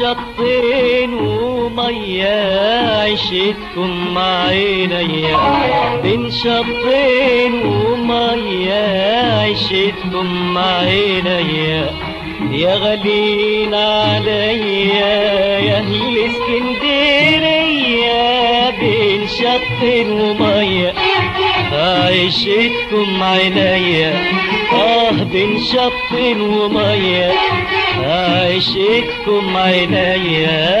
شطين ومية عشتكم مع عينيا بين شطين ومية عشتكم مع عينيا يا غالين عليا يا أهل اسكندرية. بين شط ومية عيشتكم عينيا آه بين شط ومية. عيشتكم عينيا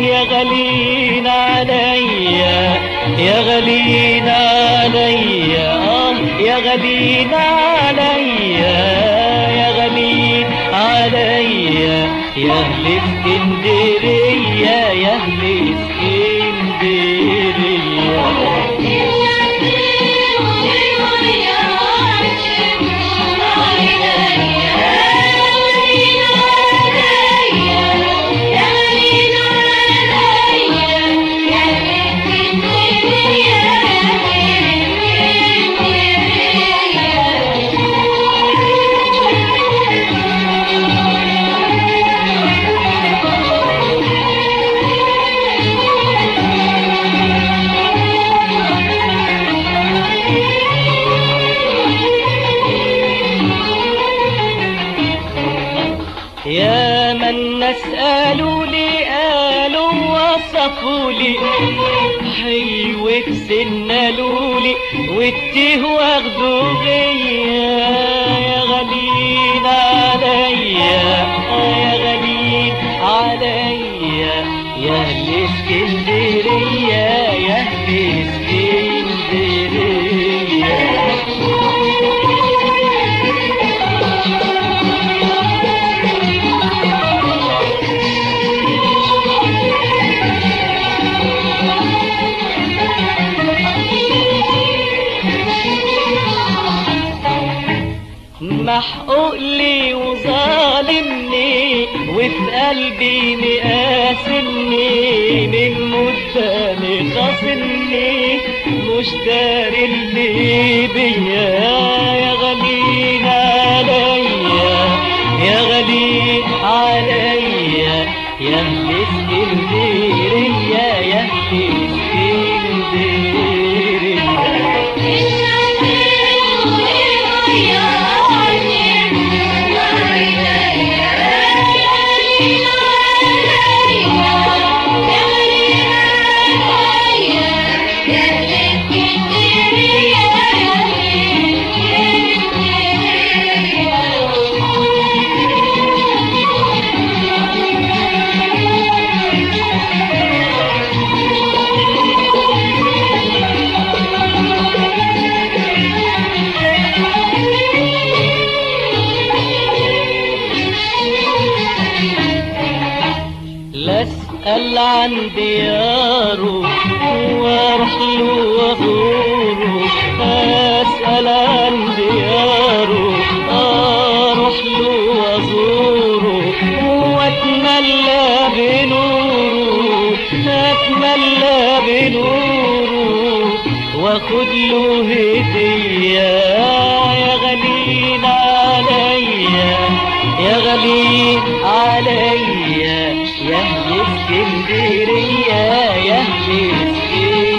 يا غالين عليا. يا غالين عليا. آه يا غالين عليا. يا غالين عليا. يا أهل اسكندريه وصفوا لي حلوة سنالوا لي والتيه واخدوا بيا محقوق لي وظالمني وفي قلبي مقاسمني من مدة مخاصمني مش داري اللي بيا يا غالين عليا يا غالين لا اسأل عن دياره وأروح له وازوره أسأل عن دياره أروح له وازوره واتملى بنوره اتملى بنوره واخد له هدية يا غالين عليا يا غالين عليا يا اسكندرية يا اسكندرية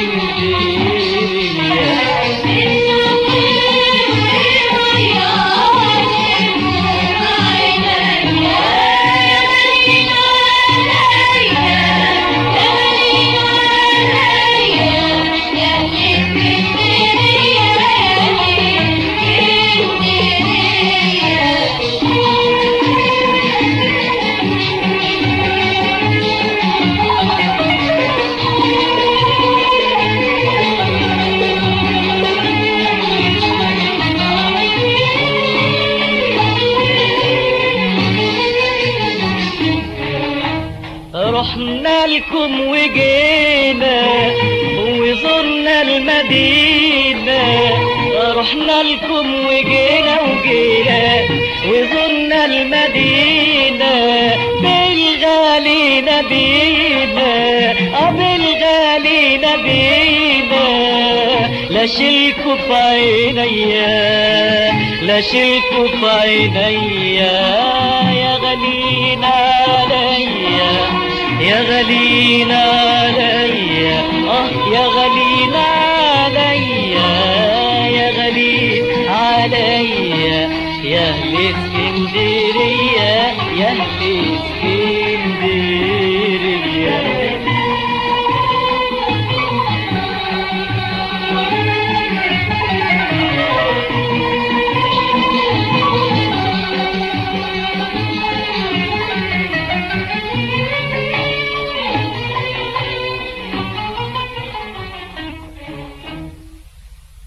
رحنا لكم وجينا وزرنا المدينة. رحنا لكم وجينا وجينا وزرنا المدينة. بالغالي نبينا. آه بالغالي نبينا. لا شلكوا في عينيا لا شلكوا في عينيا يا غالين عليا يا غالين عليا آه يا غالين عليا